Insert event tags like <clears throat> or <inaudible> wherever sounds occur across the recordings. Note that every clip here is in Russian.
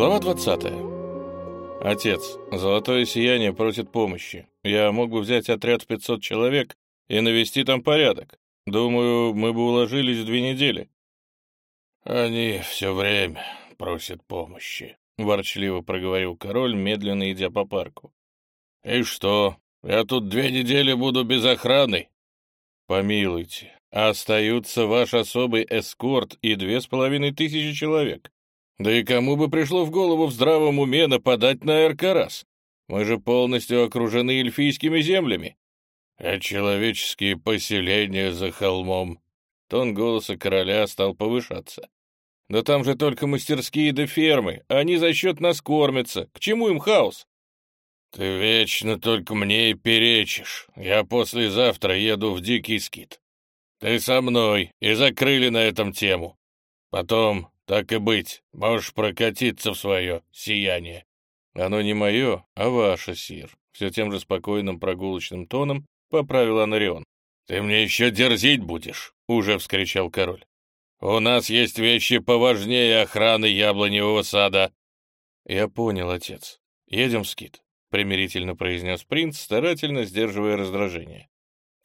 Глава 20. Отец, Золотое Сияние просит помощи. Я мог бы взять отряд в 500 человек и навести там порядок. Думаю, мы бы уложились в две недели. Они все время просят помощи, — ворчливо проговорил король, медленно идя по парку. И что, я тут две недели буду без охраны? Помилуйте, остаются ваш особый эскорт и две с половиной тысячи человек. Да и кому бы пришло в голову в здравом уме нападать на Эркарас? Мы же полностью окружены эльфийскими землями. А человеческие поселения за холмом. Тон голоса короля стал повышаться. Да там же только мастерские да фермы. Они за счет нас кормятся. К чему им хаос? Ты вечно только мне и перечишь. Я послезавтра еду в Дикий Скит. Ты со мной, и закрыли на этом тему. Потом так и быть, можешь прокатиться в свое сияние. Оно не мое, а ваше, Сир. Все тем же спокойным прогулочным тоном поправил Анарион. Ты мне еще дерзить будешь, уже вскричал король. У нас есть вещи поважнее охраны яблоневого сада. Я понял, отец. Едем в скит, примирительно произнес принц, старательно сдерживая раздражение.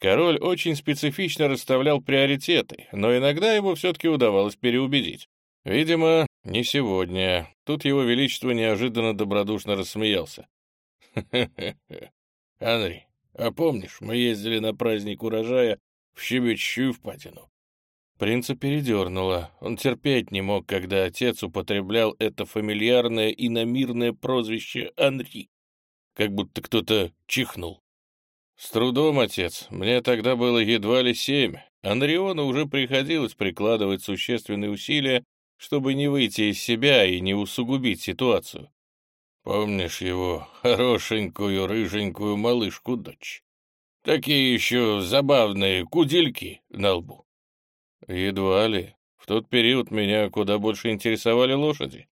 Король очень специфично расставлял приоритеты, но иногда его все-таки удавалось переубедить. Видимо, не сегодня. Тут его величество неожиданно добродушно рассмеялся. <laughs> «Хе-хе-хе. Анри, а помнишь, мы ездили на праздник урожая в щебечью впадину?» Принца передернуло. Он терпеть не мог, когда отец употреблял это фамильярное и намирное прозвище Анри, как будто кто-то чихнул. «С трудом, отец. Мне тогда было едва ли семь. Анриону уже приходилось прикладывать существенные усилия, чтобы не выйти из себя и не усугубить ситуацию. Помнишь его хорошенькую рыженькую малышку-дочь? Такие еще забавные кудельки на лбу. Едва ли. В тот период меня куда больше интересовали лошади.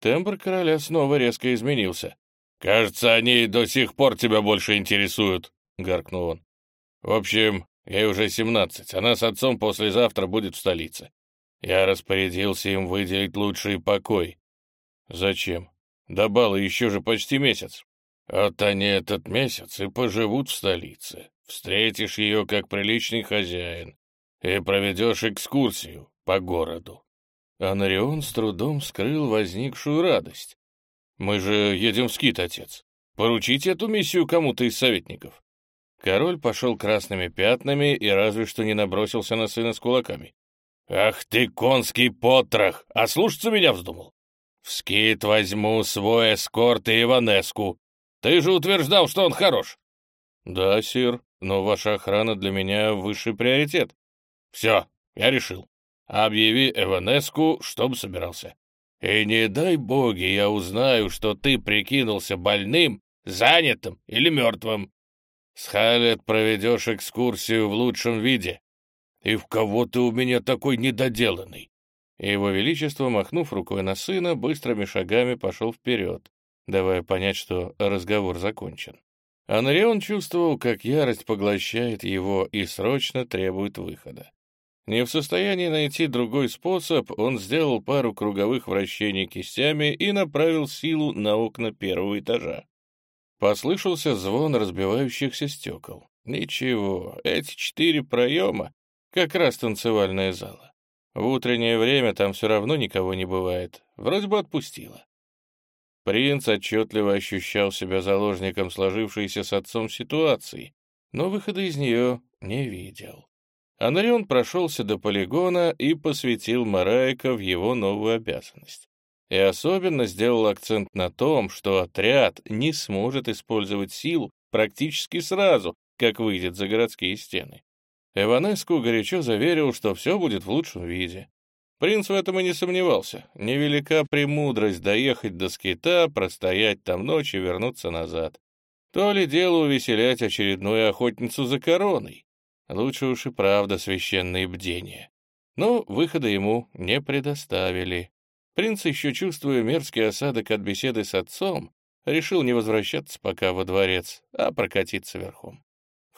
Тембр короля снова резко изменился. «Кажется, они до сих пор тебя больше интересуют», — гаркнул он. «В общем, ей уже семнадцать, она с отцом послезавтра будет в столице. Я распорядился им выделить лучший покой. Зачем? До бала еще же почти месяц. Вот они этот месяц и поживут в столице. Встретишь ее как приличный хозяин и проведешь экскурсию по городу. Анарион с трудом скрыл возникшую радость. «Мы же едем в скит, отец. Поручите эту миссию кому-то из советников». Король пошел красными пятнами и разве что не набросился на сына с кулаками. «Ах ты, конский потрох! А слушаться меня вздумал? В скит возьму свой эскорт и Иванеску. Ты же утверждал, что он хорош!» «Да, сир, но ваша охрана для меня высший приоритет». «Все, я решил. Объяви Эванеску, чтоб собирался. И не дай боги я узнаю, что ты прикинулся больным, занятым или мертвым. С Халет проведешь экскурсию в лучшем виде. «И в кого ты у меня такой недоделанный?» Его Величество, махнув рукой на сына, быстрыми шагами пошел вперед, давая понять, что разговор закончен. Анрион чувствовал, как ярость поглощает его и срочно требует выхода. Не в состоянии найти другой способ, он сделал пару круговых вращений кистями и направил силу на окна первого этажа. Послышался звон разбивающихся стекол. Ничего, эти четыре проема как раз танцевальная зала. В утреннее время там все равно никого не бывает. Вроде бы отпустила. Принц отчетливо ощущал себя заложником сложившейся с отцом ситуации, но выхода из нее не видел. Анарион прошелся до полигона и посвятил Мараика в его новую обязанность. И особенно сделал акцент на том, что отряд не сможет использовать силу практически сразу, как выйдет за городские стены. Эванеску горячо заверил, что все будет в лучшем виде. Принц в этом и не сомневался. Невелика премудрость доехать до скита, простоять там ночь и вернуться назад. То ли дело увеселять очередную охотницу за короной. Лучше уж и правда священные бдения. Но выхода ему не предоставили. Принц, еще чувствуя мерзкий осадок от беседы с отцом, решил не возвращаться пока во дворец, а прокатиться верхом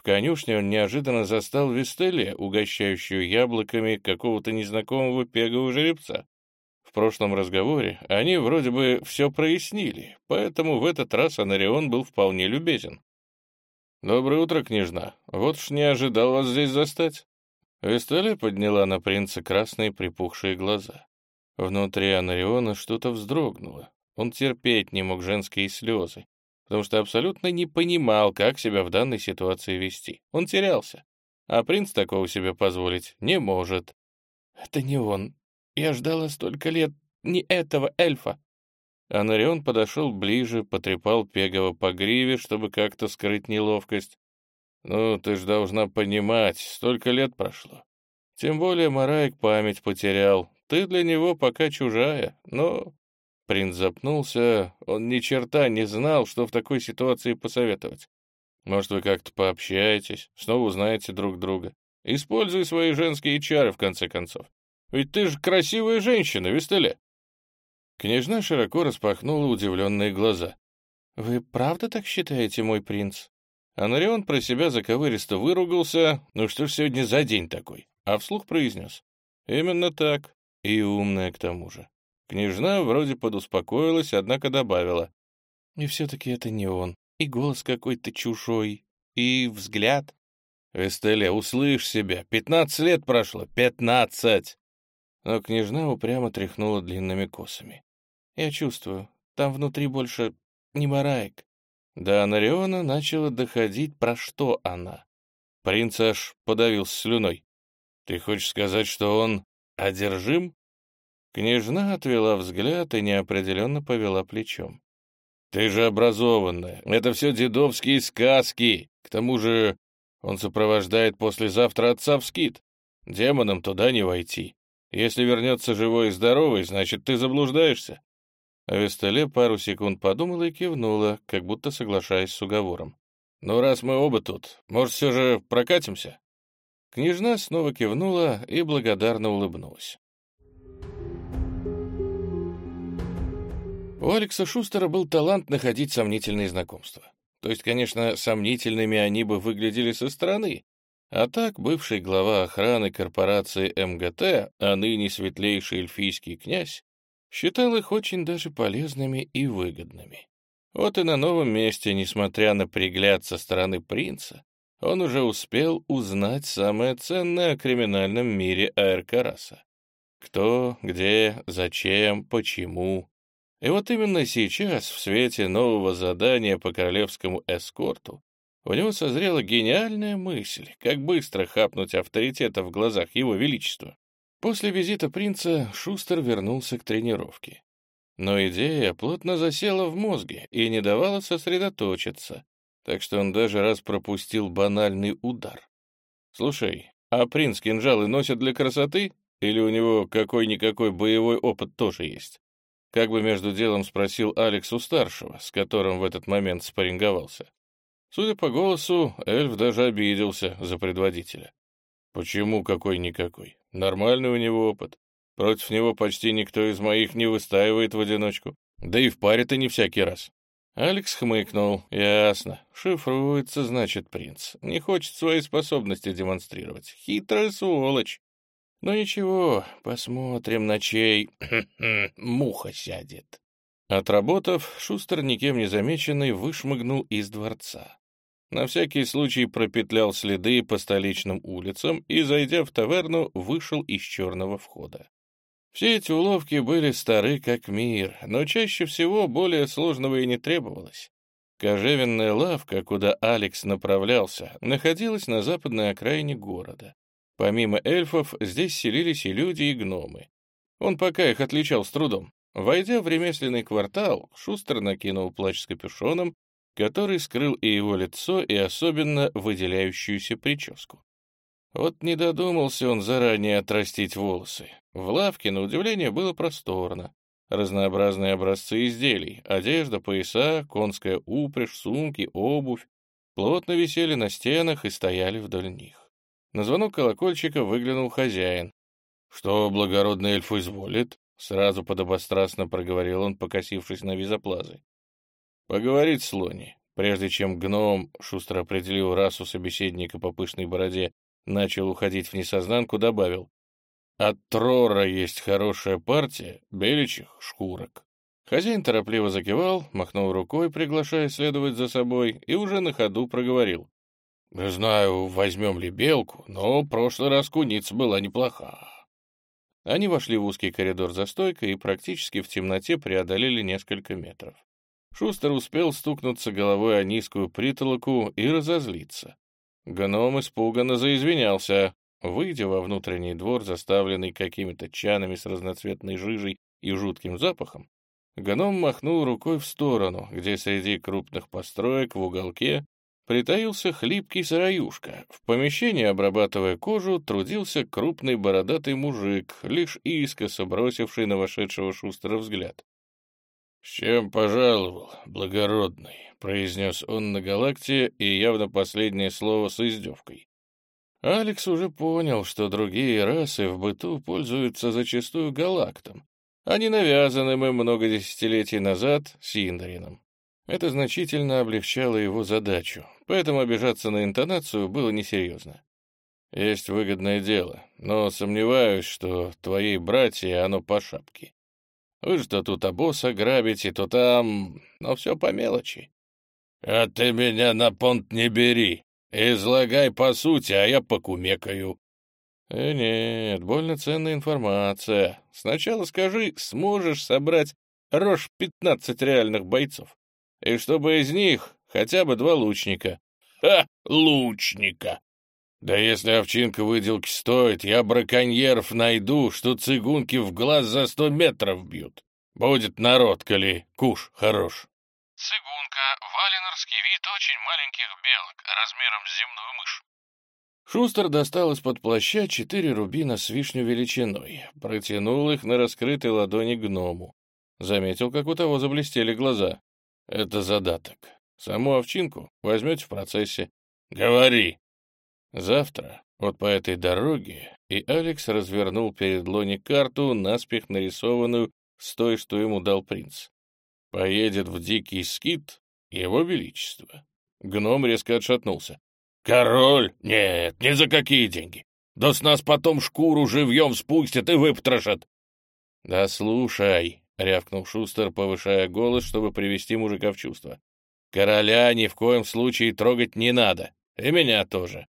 конюшне он неожиданно застал Вестелия, угощающую яблоками какого-то незнакомого пегового жеребца. В прошлом разговоре, они вроде бы все прояснили, поэтому в этот раз Анарион был вполне любезен. «Доброе утро, княжна. Вот уж не ожидал вас здесь застать». Вестале подняла на принца красные припухшие глаза. Внутри Анариона что-то вздрогнуло. Он терпеть не мог женские слезы, потому что абсолютно не понимал, как себя в данной ситуации вести. Он терялся, а принц такого себе позволить не может. «Это не он. Я ждала столько лет не этого эльфа». Анарион подошел ближе, потрепал Пегова по гриве, чтобы как-то скрыть неловкость. «Ну, ты ж должна понимать, столько лет прошло. Тем более Мараек память потерял. Ты для него пока чужая, но...» Принц запнулся, он ни черта не знал, что в такой ситуации посоветовать. «Может, вы как-то пообщаетесь, снова узнаете друг друга. Используй свои женские чары, в конце концов. Ведь ты же красивая женщина, Вестеле!» Княжна широко распахнула удивленные глаза. «Вы правда так считаете, мой принц?» Анарион про себя заковыристо выругался. «Ну что ж сегодня за день такой?» А вслух произнес. «Именно так. И умная к тому же». Княжна вроде подуспокоилась, однако добавила. «И все-таки это не он. И голос какой-то чужой. И взгляд». «Эстеля, услышь себя. Пятнадцать лет прошло. Пятнадцать!» Но княжна упрямо тряхнула длинными косами. «Я чувствую, там внутри больше не Мараек». До Анариона начало доходить, про что она. Принц аж подавился слюной. «Ты хочешь сказать, что он одержим?» Княжна отвела взгляд и неопределенно повела плечом. «Ты же образованная. Это все дедовские сказки. К тому же он сопровождает послезавтра отца в скит. Демонам туда не войти. Если вернется живой и здоровый, значит, ты заблуждаешься». Вестеле пару секунд подумала и кивнула, как будто соглашаясь с уговором. «Ну, раз мы оба тут, может, все же прокатимся?» Княжна снова кивнула и благодарно улыбнулась. У Алекса Шустера был талант находить сомнительные знакомства. То есть, конечно, сомнительными они бы выглядели со стороны, а так, бывший глава охраны корпорации МГТ, а ныне светлейший эльфийский князь, считал их очень даже полезными и выгодными. Вот и на новом месте, несмотря на пригляд со стороны принца, он уже успел узнать самое ценное о криминальном мире Аэркараса. Кто, где, зачем, почему. И вот именно сейчас, в свете нового задания по королевскому эскорту, у него созрела гениальная мысль, как быстро хапнуть авторитета в глазах его величества. После визита принца Шустер вернулся к тренировке. Но идея плотно засела в мозге и не давала сосредоточиться, так что он даже раз пропустил банальный удар. «Слушай, а принц кинжалы носит для красоты? Или у него какой-никакой боевой опыт тоже есть?» Как бы между делом спросил Алекс у старшего, с которым в этот момент спарринговался. Судя по голосу, эльф даже обиделся за предводителя. Почему какой-никакой? Нормальный у него опыт. Против него почти никто из моих не выстаивает в одиночку. Да и в паре-то не всякий раз. Алекс хмыкнул. Ясно. Шифруется, значит, принц. Не хочет свои способности демонстрировать. Хитрая сволочь. Ну ничего, посмотрим, на чей <clears throat> муха сядет. Отработав, Шустер, никем не замеченный, вышмыгнул из дворца. На всякий случай пропетлял следы по столичным улицам и, зайдя в таверну, вышел из черного входа. Все эти уловки были стары как мир, но чаще всего более сложного и не требовалось. Кожевенная лавка, куда Алекс направлялся, находилась на западной окраине города. Помимо эльфов, здесь селились и люди, и гномы. Он пока их отличал с трудом. Войдя в ремесленный квартал, Шустер накинул плащ с капюшоном, который скрыл и его лицо, и особенно выделяющуюся прическу. Вот не додумался он заранее отрастить волосы. В лавке, на удивление, было просторно. Разнообразные образцы изделий, одежда, пояса, конская упряжь, сумки, обувь плотно висели на стенах и стояли вдоль них. На звонок колокольчика выглянул хозяин. «Что благородный эльф изволит?» Сразу подобострастно проговорил он, покосившись на визоплазы. «Поговорить с Лони». Прежде чем гном шустро определил расу собеседника по пышной бороде, начал уходить в несознанку, добавил. От Трора есть хорошая партия беличьих шкурок. Хозяин торопливо закивал, махнул рукой, приглашая следовать за собой, и уже на ходу проговорил. «Не знаю, возьмем ли белку, но прошлый раз куница была неплоха». Они вошли в узкий коридор за стойкой и практически в темноте преодолели несколько метров. Шустер успел стукнуться головой о низкую притолоку и разозлиться. Гном испуганно заизвинялся. Выйдя во внутренний двор, заставленный какими-то чанами с разноцветной жижей и жутким запахом, гном махнул рукой в сторону, где среди крупных построек в уголке притаился хлипкий сыроюшка. В помещении, обрабатывая кожу, трудился крупный бородатый мужик, лишь искоса бросивший на вошедшего Шустера взгляд. «С чем пожаловал, благородный?» — произнес он на галакте и явно последнее слово с издевкой. Алекс уже понял, что другие расы в быту пользуются зачастую галактом, а не навязанным им много десятилетий назад Синдарином. Это значительно облегчало его задачу, поэтому обижаться на интонацию было несерьезно. Есть выгодное дело, но сомневаюсь, что твоей братье оно по шапке. Вы что тут обоса грабите, то там... Но все по мелочи. А ты меня на понт не бери. Излагай по сути, а я покумекаю. Э, нет, больно ценная информация. Сначала скажи, сможешь собрать рожь пятнадцать реальных бойцов? И чтобы из них хотя бы два лучника. Ха, лучника! Да если овчинка выделки стоит, я браконьеров найду, что цигунки в глаз за сто метров бьют. Будет народ, коли куш хорош. Цигунка — валенорский вид очень маленьких белок, размером с земную мышь. Шустер достал из-под плаща четыре рубина с вишню величиной, протянул их на раскрытой ладони гному. Заметил, как у того заблестели глаза. Это задаток. Саму овчинку возьмете в процессе. Говори. Завтра, вот по этой дороге, и Алекс развернул перед Лони карту, наспех нарисованную с той, что ему дал принц. Поедет в дикий скит его величество. Гном резко отшатнулся. «Король? Нет, ни за какие деньги. Да с нас потом шкуру живьем спустят и выпотрошат». «Да слушай», — рявкнул Шустер, повышая голос, чтобы привести мужика в чувство. «Короля ни в коем случае трогать не надо, и меня тоже.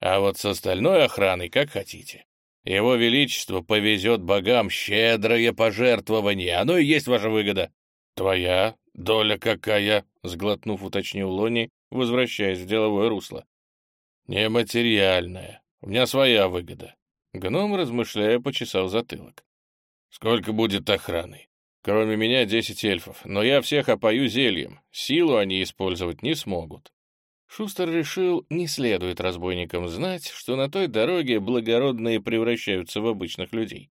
А вот с остальной охраной как хотите. Его Величество повезет богам щедрое пожертвование, оно и есть ваша выгода. Твоя доля какая?» — сглотнув, уточнил Лони, возвращаясь в деловое русло. «Нематериальная. У меня своя выгода». Гном, размышляя, почесал затылок. «Сколько будет охраны? Кроме меня десять эльфов, но я всех опою зельем. Силу они использовать не смогут. Шустер решил, не следует разбойникам знать, что на той дороге благородные превращаются в обычных людей.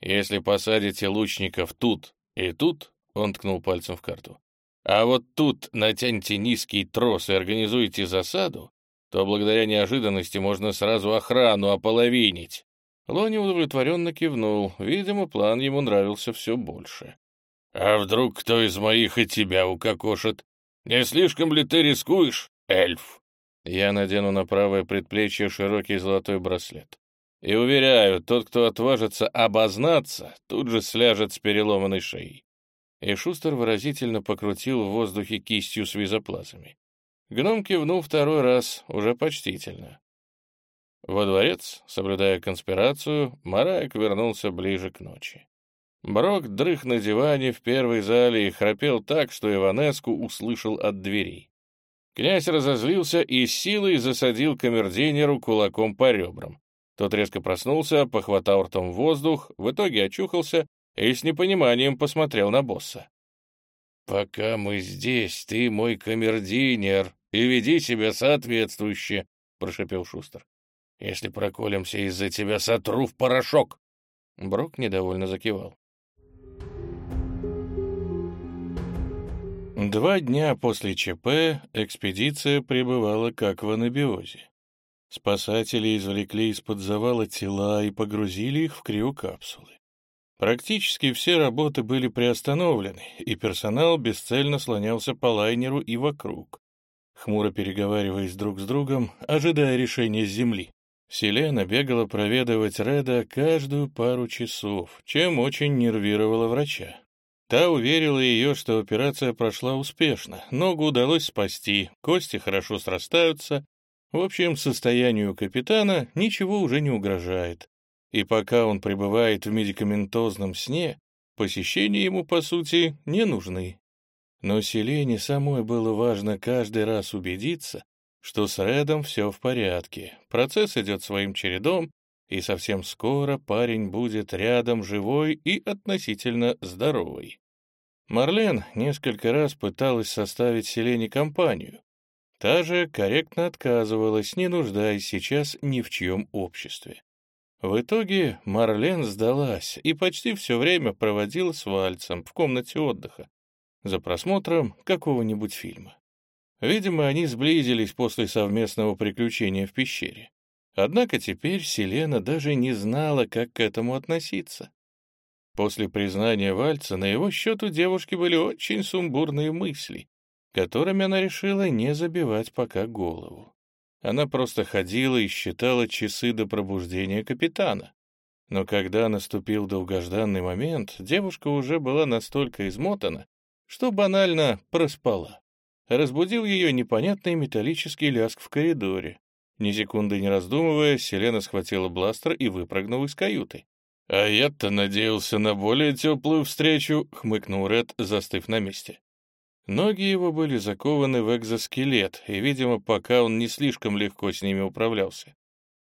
Если посадите лучников тут и тут, он ткнул пальцем в карту, а вот тут натяньте низкий трос и организуете засаду, то благодаря неожиданности можно сразу охрану ополовинить. Лони удовлетворенно кивнул. Видимо, план ему нравился все больше. «А вдруг кто из моих и тебя укокошит? Не слишком ли ты рискуешь, эльф?» Я надену на правое предплечье широкий золотой браслет. И уверяю, тот, кто отважится обознаться, тут же сляжет с переломанной шеей. И Шустер выразительно покрутил в воздухе кистью с визоплазами. Гном кивнул второй раз, уже почтительно. Во дворец, соблюдая конспирацию, Мараек вернулся ближе к ночи. Брок дрых на диване в первой зале и храпел так, что Иванеску услышал от дверей. Князь разозлился и силой засадил камердинеру кулаком по ребрам. Тот резко проснулся, похватал ртом воздух, в итоге очухался и с непониманием посмотрел на босса. «Пока мы здесь, ты мой камердинер, и веди себя соответствующе», — прошепел Шустер. «Если проколемся из-за тебя, сотру в порошок». Брок недовольно закивал. Два дня после ЧП экспедиция пребывала как в анабиозе. Спасатели извлекли из-под завала тела и погрузили их в криокапсулы. Практически все работы были приостановлены, и персонал бесцельно слонялся по лайнеру и вокруг, хмуро переговариваясь друг с другом, ожидая решения с земли. Селена бегала проведывать Реда каждую пару часов, чем очень нервировала врача. Та уверила ее, что операция прошла успешно, ногу удалось спасти, кости хорошо срастаются. В общем, состоянию капитана ничего уже не угрожает. И пока он пребывает в медикаментозном сне, посещения ему, по сути, не нужны. Но Селене самой было важно каждый раз убедиться, что с Редом все в порядке, процесс идет своим чередом, и совсем скоро парень будет рядом живой и относительно здоровый. Марлен несколько раз пыталась составить Селене компанию. Та же корректно отказывалась, не нуждаясь сейчас ни в чьем обществе. В итоге Марлен сдалась и почти все время проводила с Вальцем в комнате отдыха за просмотром какого-нибудь фильма. Видимо, они сблизились после совместного приключения в пещере. Однако теперь Селена даже не знала, как к этому относиться. После признания Вальца на его счет у девушки были очень сумбурные мысли, которыми она решила не забивать пока голову. Она просто ходила и считала часы до пробуждения капитана. Но когда наступил долгожданный момент, девушка уже была настолько измотана, что банально проспала. Разбудил ее непонятный металлический лязг в коридоре. Ни секунды не раздумывая, Селена схватила бластер и выпрыгнула из каюты. «А я-то надеялся на более теплую встречу», — хмыкнул Ред, застыв на месте. Ноги его были закованы в экзоскелет, и, видимо, пока он не слишком легко с ними управлялся.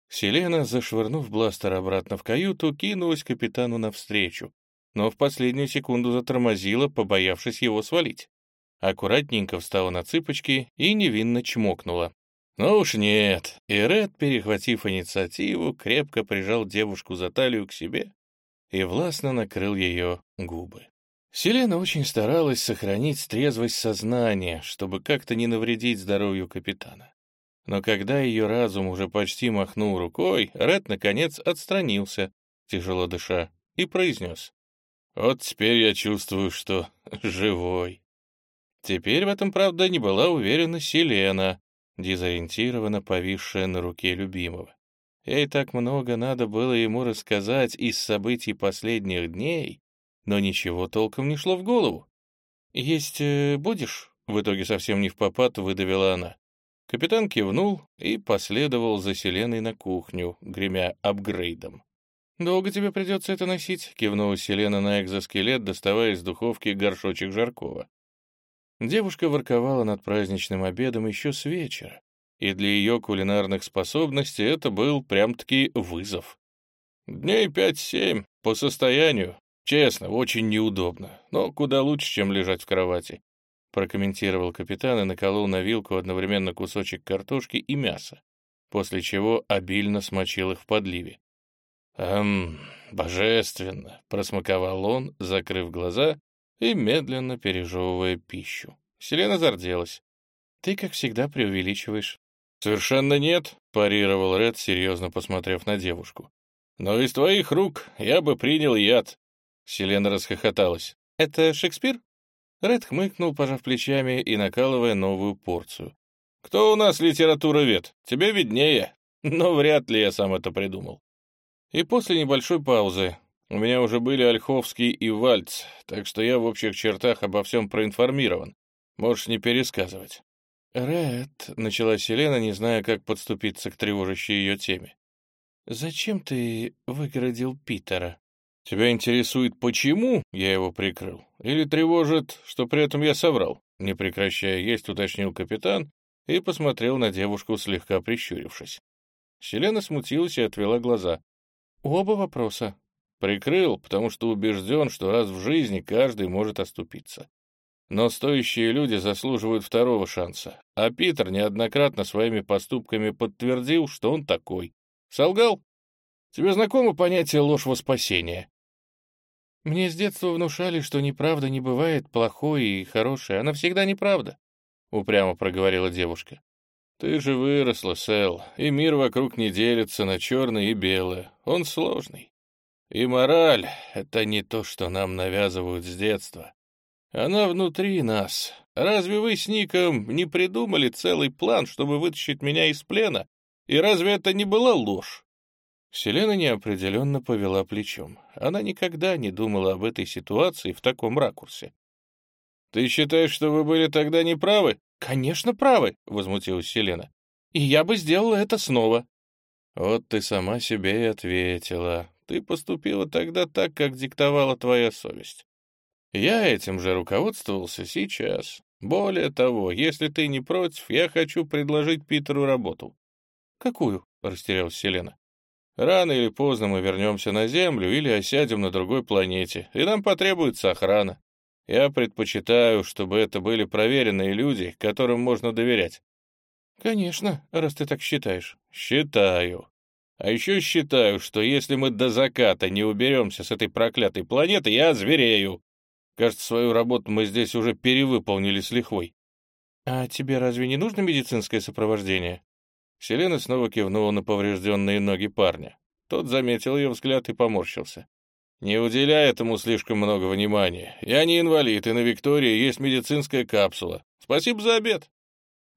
Селена, зашвырнув бластер обратно в каюту, кинулась капитану навстречу, но в последнюю секунду затормозила, побоявшись его свалить. Аккуратненько встала на цыпочки и невинно чмокнула. Ну уж нет. И Ред, перехватив инициативу, крепко прижал девушку за талию к себе и властно накрыл ее губы. Селена очень старалась сохранить трезвость сознания, чтобы как-то не навредить здоровью капитана. Но когда ее разум уже почти махнул рукой, Ред, наконец, отстранился, тяжело дыша, и произнес. «Вот теперь я чувствую, что живой». Теперь в этом, правда, не была уверена Селена, дезориентированно повисшая на руке любимого. Ей так много надо было ему рассказать из событий последних дней, но ничего толком не шло в голову. «Есть э, будешь?» — в итоге совсем не в попад выдавила она. Капитан кивнул и последовал за Селеной на кухню, гремя апгрейдом. «Долго тебе придется это носить?» — кивнула Селена на экзоскелет, доставая из духовки горшочек жаркого. Девушка ворковала над праздничным обедом еще с вечера, и для ее кулинарных способностей это был прям-таки вызов. Дней пять-семь, по состоянию. Честно, очень неудобно, но куда лучше, чем лежать в кровати. Прокомментировал капитан и наколол на вилку одновременно кусочек картошки и мяса, после чего обильно смочил их в подливе. «Эм, божественно!» — просмаковал он, закрыв глаза и медленно пережевывая пищу. Селена зарделась. «Ты, как всегда, преувеличиваешь». «Совершенно нет», — парировал Ред, серьезно посмотрев на девушку. «Но из твоих рук я бы принял яд». Селена расхохоталась. «Это Шекспир?» Ред хмыкнул, пожав плечами и накалывая новую порцию. «Кто у нас литературовед? Тебе виднее, но вряд ли я сам это придумал». И после небольшой паузы у меня уже были Ольховский и Вальц, так что я в общих чертах обо всем проинформирован. Можешь не пересказывать». «Ред», — начала Селена, не зная, как подступиться к тревожащей ее теме. «Зачем ты выгородил Питера?» «Тебя интересует, почему я его прикрыл? Или тревожит, что при этом я соврал?» Не прекращая есть, уточнил капитан и посмотрел на девушку, слегка прищурившись. Селена смутилась и отвела глаза. «Оба вопроса. Прикрыл, потому что убежден, что раз в жизни каждый может оступиться. Но стоящие люди заслуживают второго шанса, а Питер неоднократно своими поступками подтвердил, что он такой. Солгал? Тебе знакомо понятие ложь во спасение? Мне с детства внушали, что неправда не бывает плохой и хорошей, она всегда неправда, — упрямо проговорила девушка. Ты же выросла, Сэл, и мир вокруг не делится на черное и белое. Он сложный. И мораль — это не то, что нам навязывают с детства. Она внутри нас. Разве вы с Ником не придумали целый план, чтобы вытащить меня из плена И разве это не была ложь? Селена неопределенно повела плечом. Она никогда не думала об этой ситуации в таком ракурсе. «Ты считаешь, что вы были тогда неправы?» «Конечно, правы», — возмутилась Селена. «И я бы сделала это снова». «Вот ты сама себе и ответила. Ты поступила тогда так, как диктовала твоя совесть. Я этим же руководствовался сейчас. Более того, если ты не против, я хочу предложить Питеру работу». «Какую?» — растерялась Селена. «Рано или поздно мы вернемся на Землю или осядем на другой планете, и нам потребуется охрана. Я предпочитаю, чтобы это были проверенные люди, которым можно доверять». «Конечно, раз ты так считаешь». «Считаю. А еще считаю, что если мы до заката не уберемся с этой проклятой планеты, я зверею. Кажется, свою работу мы здесь уже перевыполнили с лихвой». «А тебе разве не нужно медицинское сопровождение?» Селена снова кивнула на поврежденные ноги парня. Тот заметил ее взгляд и поморщился. «Не уделяй этому слишком много внимания. Я не инвалид, и на Виктории есть медицинская капсула. Спасибо за обед».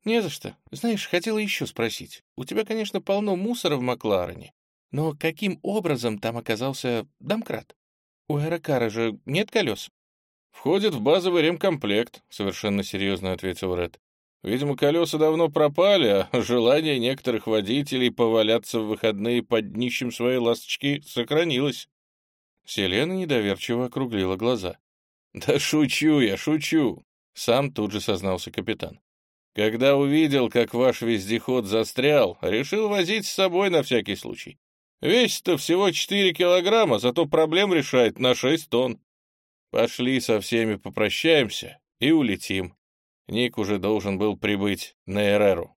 «Не за что. Знаешь, хотела еще спросить. У тебя, конечно, полно мусора в Макларене, но каким образом там оказался домкрат? У аэрокара же нет колес?» «Входит в базовый ремкомплект», — совершенно серьезно ответил Ред. «Видимо, колеса давно пропали, а желание некоторых водителей поваляться в выходные под днищем своей ласточки сохранилось». Селена недоверчиво округлила глаза. «Да шучу я, шучу!» — сам тут же сознался капитан. «Когда увидел, как ваш вездеход застрял, решил возить с собой на всякий случай. Весит-то всего четыре килограмма, зато проблем решает на шесть тонн. Пошли со всеми попрощаемся и улетим. Ник уже должен был прибыть на Эреру».